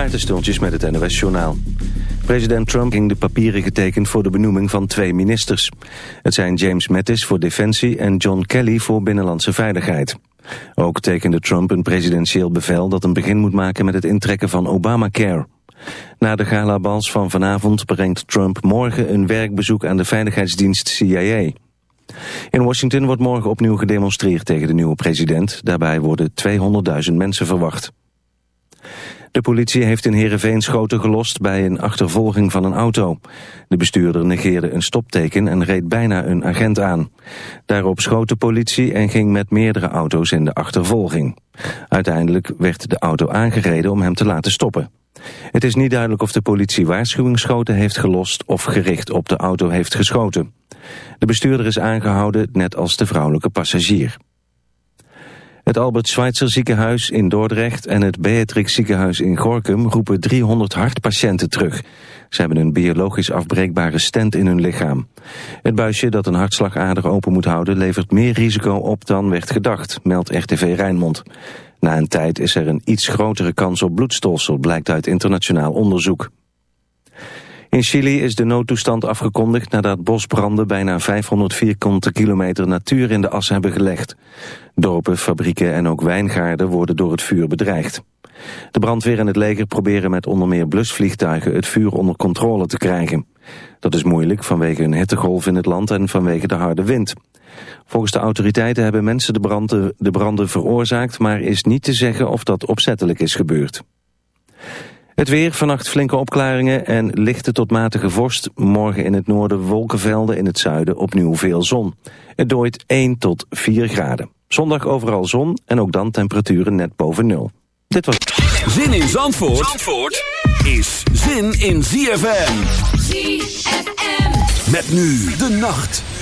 Maarten met het NOS Journaal. President Trump ging de papieren getekend voor de benoeming van twee ministers. Het zijn James Mattis voor Defensie en John Kelly voor Binnenlandse Veiligheid. Ook tekende Trump een presidentieel bevel dat een begin moet maken met het intrekken van Obamacare. Na de galabals van vanavond brengt Trump morgen een werkbezoek aan de veiligheidsdienst CIA. In Washington wordt morgen opnieuw gedemonstreerd tegen de nieuwe president. Daarbij worden 200.000 mensen verwacht. De politie heeft in Heerenveen schoten gelost bij een achtervolging van een auto. De bestuurder negeerde een stopteken en reed bijna een agent aan. Daarop schoot de politie en ging met meerdere auto's in de achtervolging. Uiteindelijk werd de auto aangereden om hem te laten stoppen. Het is niet duidelijk of de politie waarschuwingsschoten heeft gelost of gericht op de auto heeft geschoten. De bestuurder is aangehouden, net als de vrouwelijke passagier. Het Albert Schweitzer ziekenhuis in Dordrecht en het Beatrix ziekenhuis in Gorkum roepen 300 hartpatiënten terug. Ze hebben een biologisch afbreekbare stent in hun lichaam. Het buisje dat een hartslagader open moet houden levert meer risico op dan werd gedacht, meldt RTV Rijnmond. Na een tijd is er een iets grotere kans op bloedstolsel, blijkt uit internationaal onderzoek. In Chili is de noodtoestand afgekondigd nadat bosbranden bijna 500 vierkante kilometer natuur in de as hebben gelegd. Dorpen, fabrieken en ook wijngaarden worden door het vuur bedreigd. De brandweer en het leger proberen met onder meer blusvliegtuigen het vuur onder controle te krijgen. Dat is moeilijk vanwege een hittegolf in het land en vanwege de harde wind. Volgens de autoriteiten hebben mensen de branden, de branden veroorzaakt, maar is niet te zeggen of dat opzettelijk is gebeurd. Het weer, vannacht flinke opklaringen en lichte tot matige vorst. Morgen in het noorden wolkenvelden, in het zuiden opnieuw veel zon. Het dooit 1 tot 4 graden. Zondag overal zon en ook dan temperaturen net boven nul. Dit was... Zin in Zandvoort, Zandvoort is zin in ZFM. ZFM. Met nu de nacht.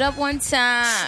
It up one time.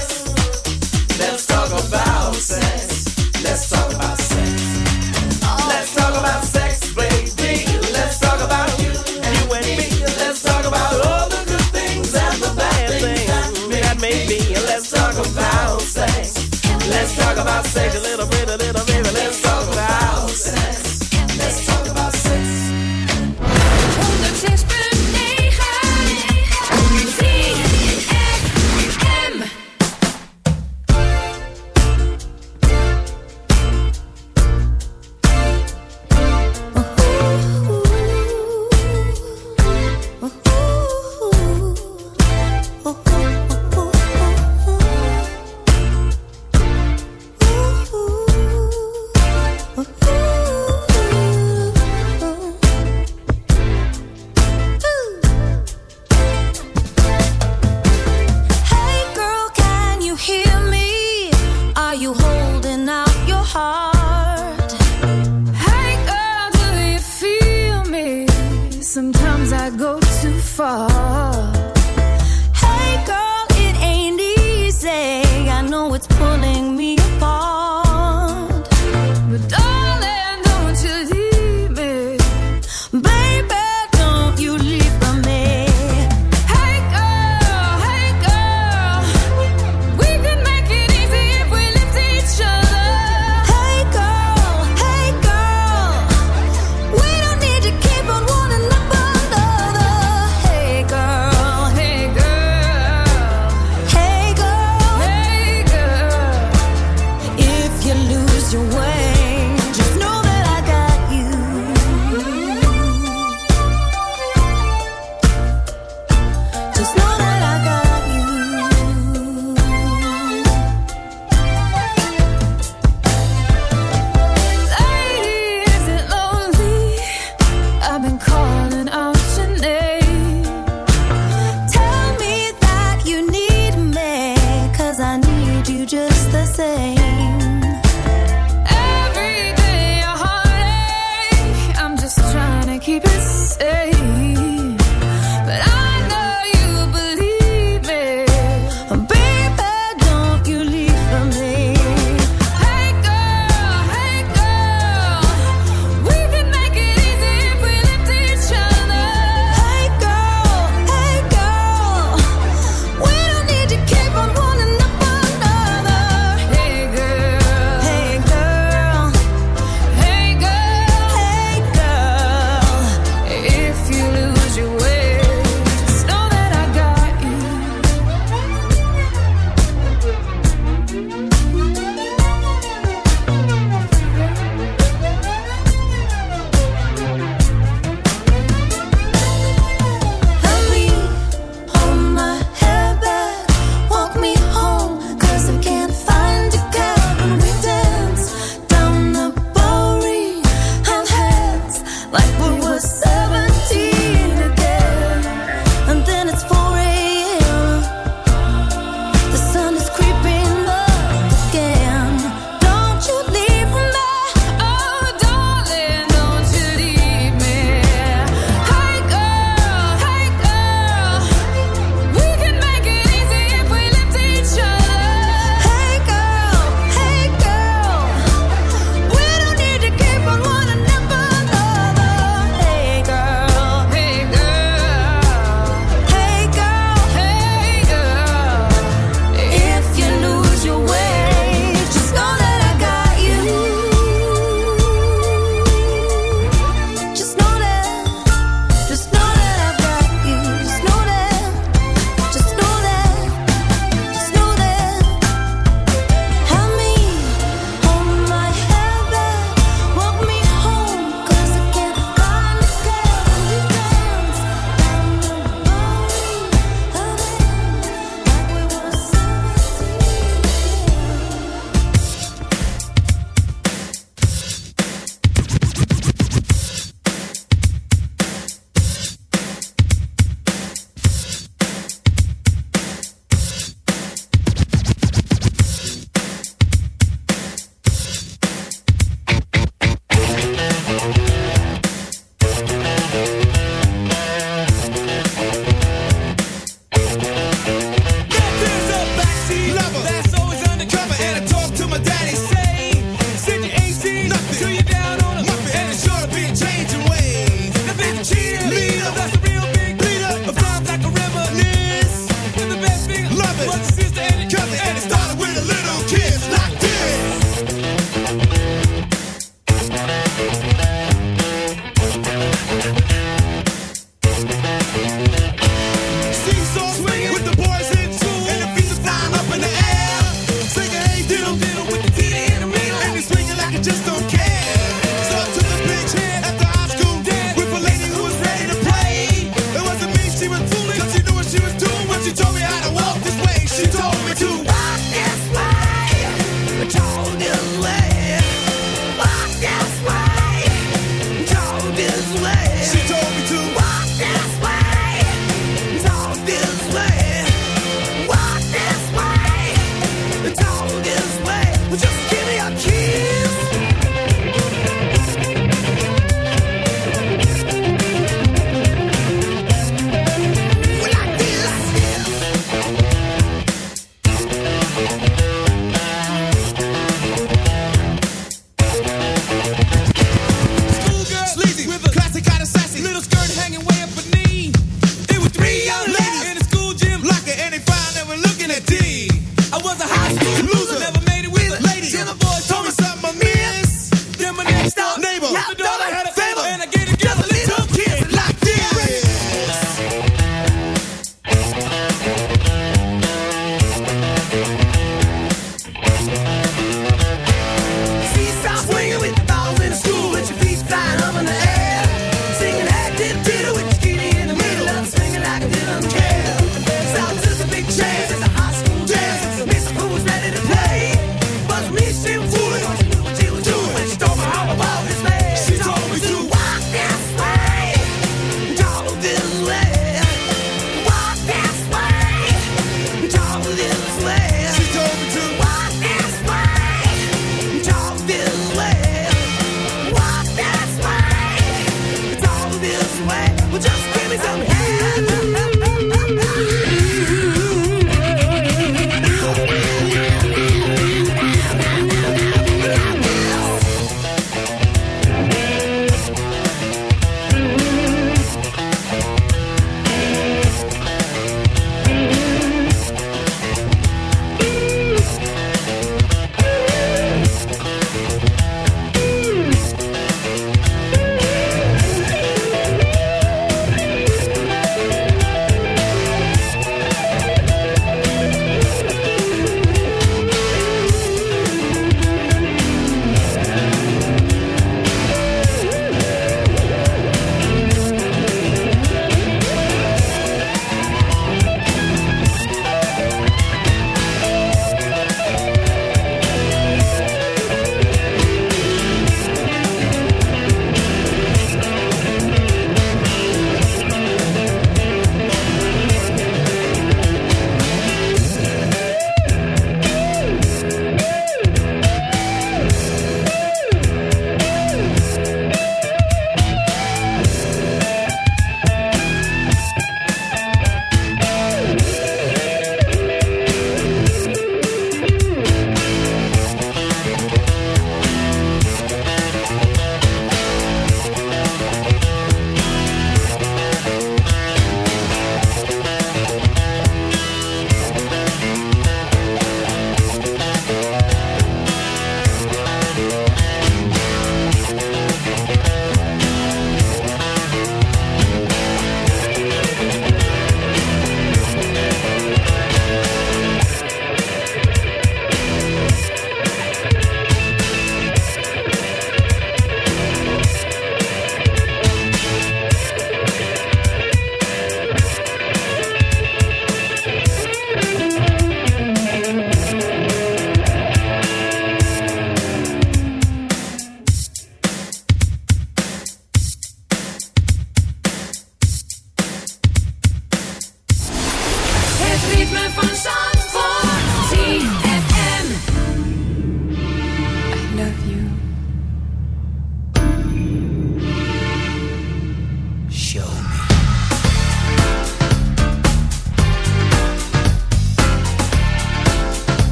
Talk about sex. A little bit,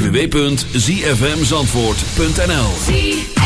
www.zfmzandvoort.nl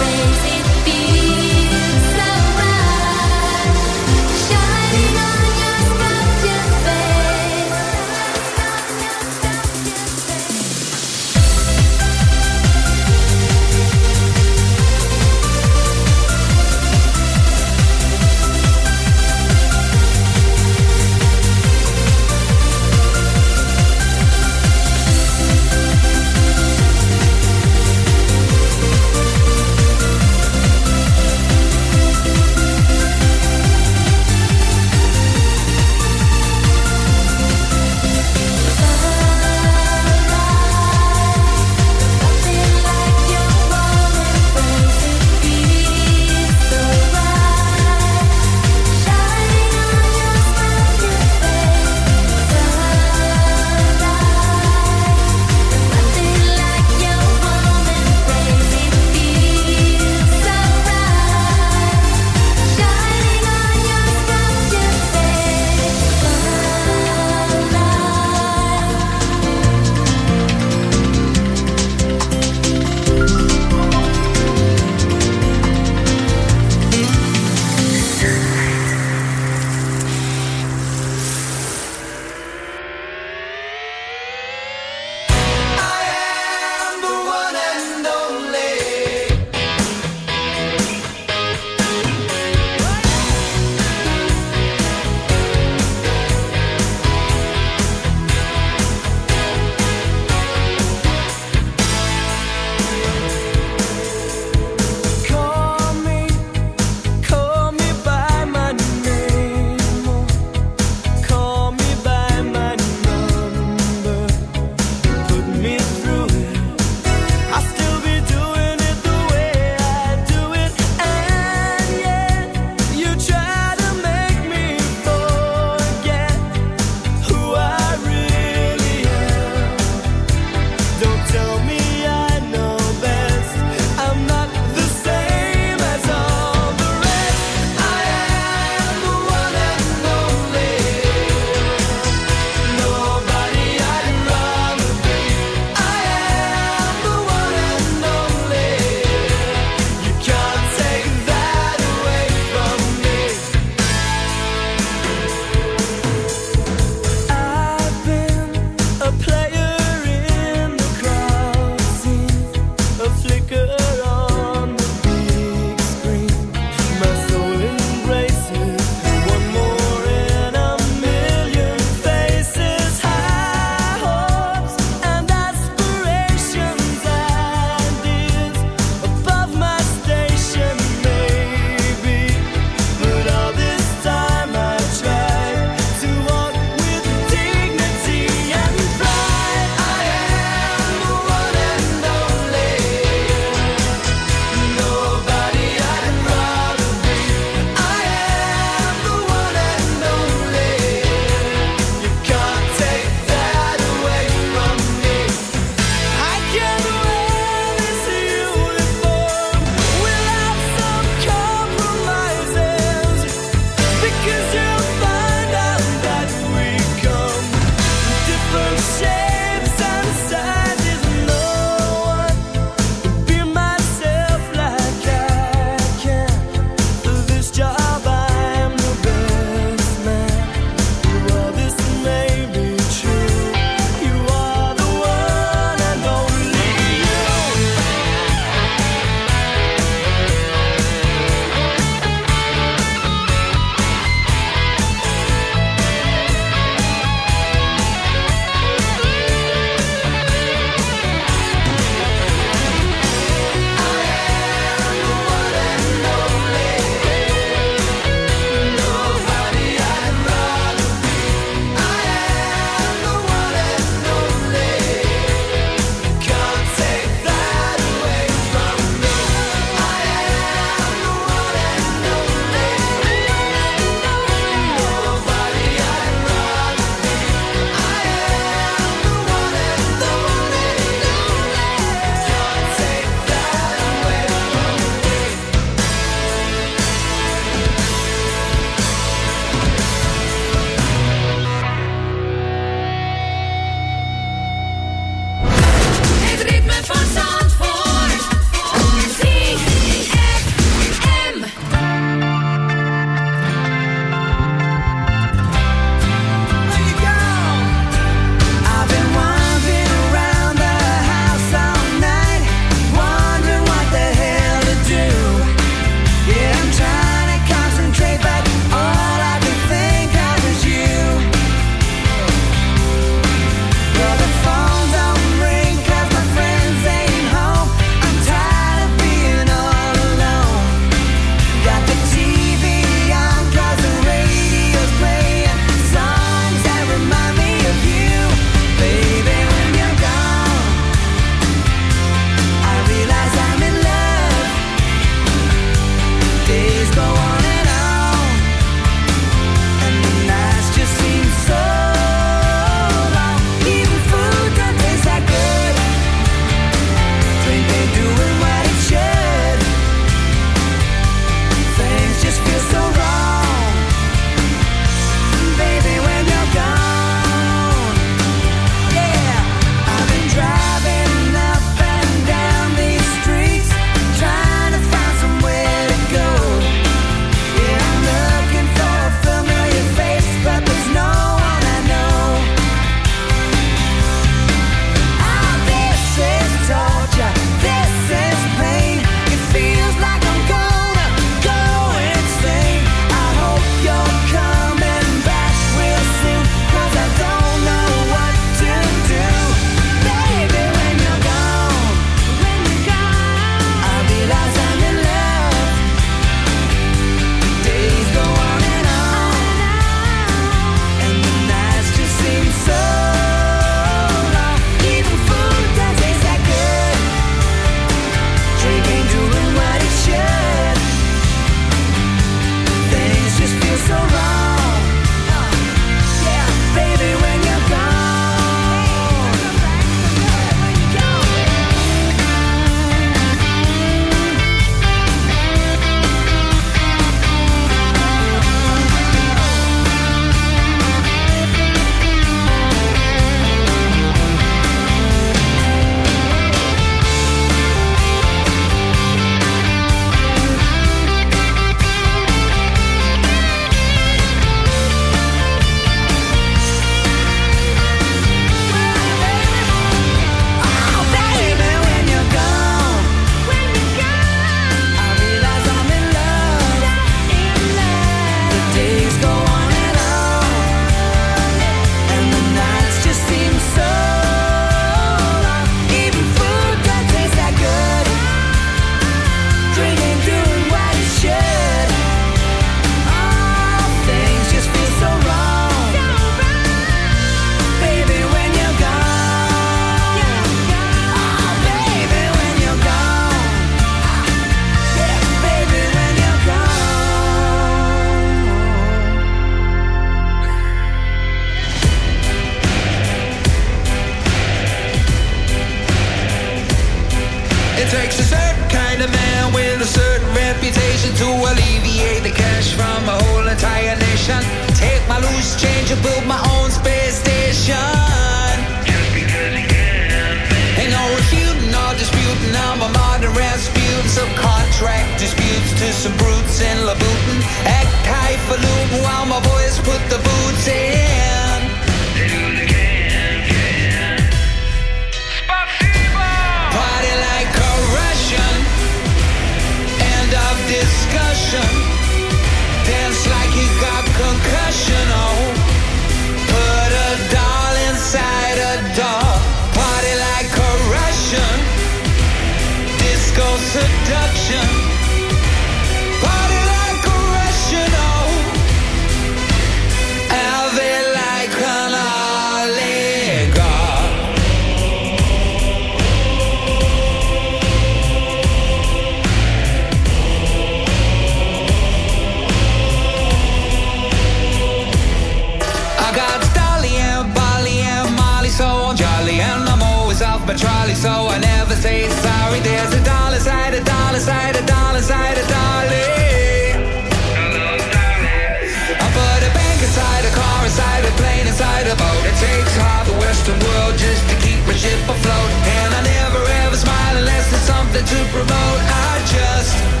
remote, I just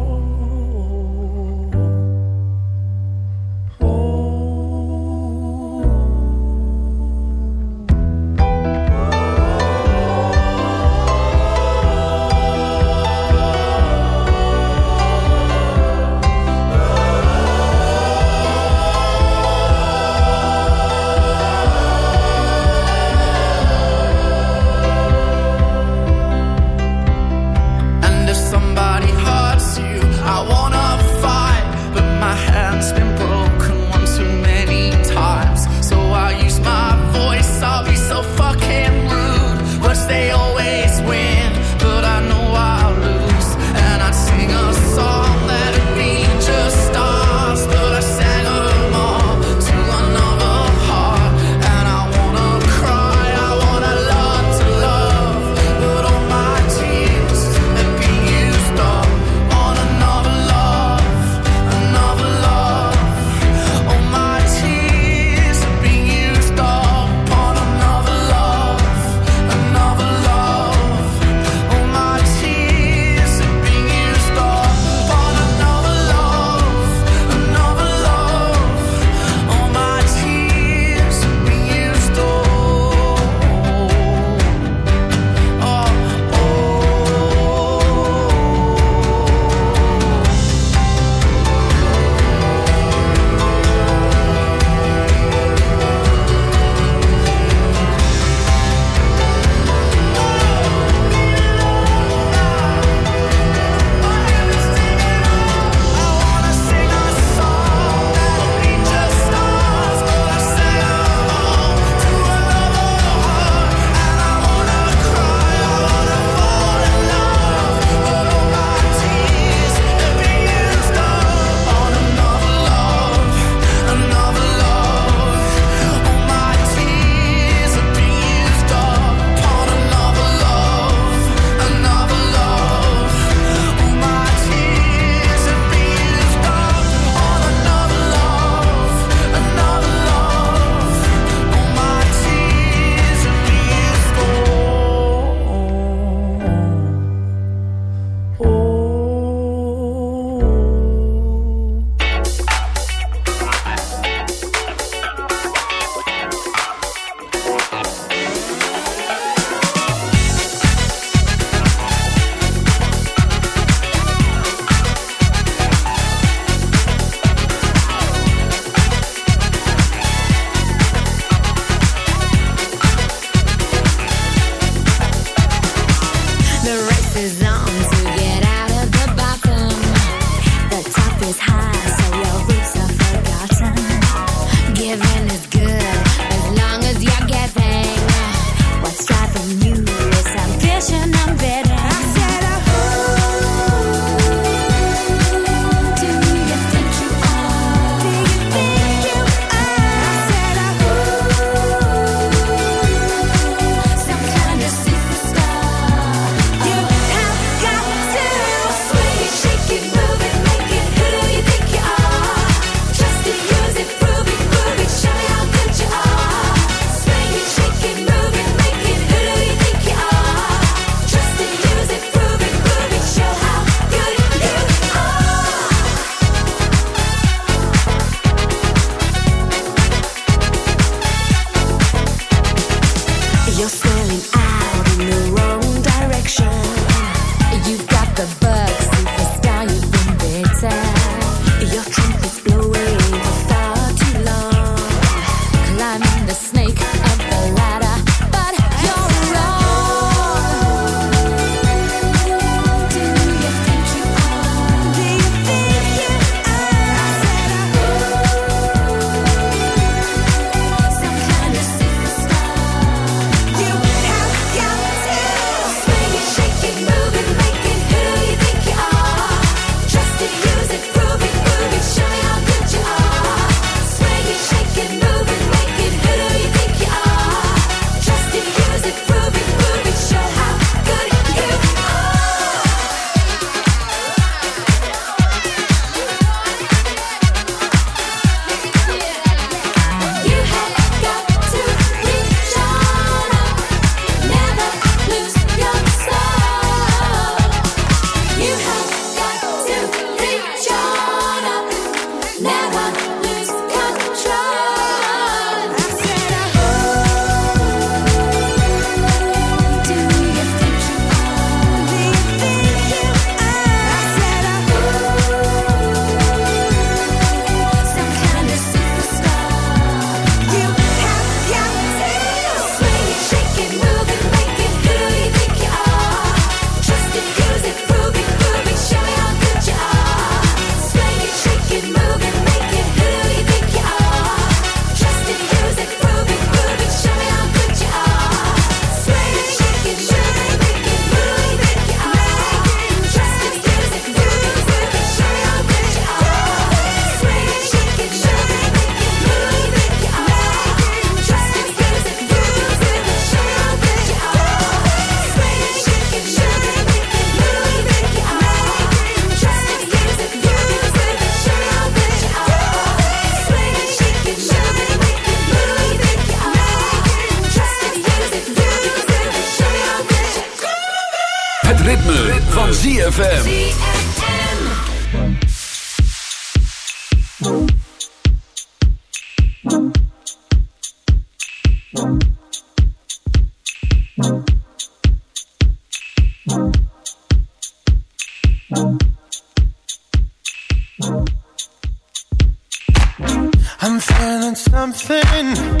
ZFM. I'm feeling something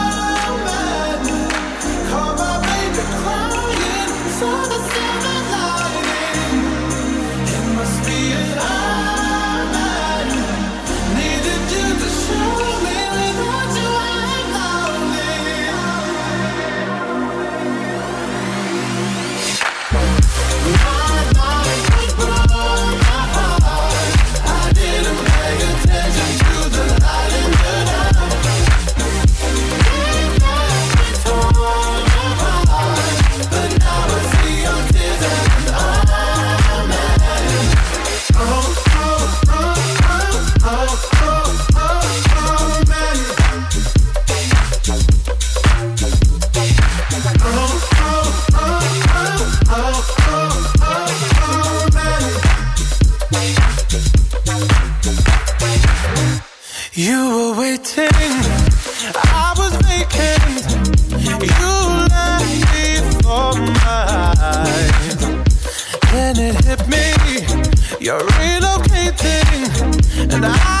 You're relocating, and I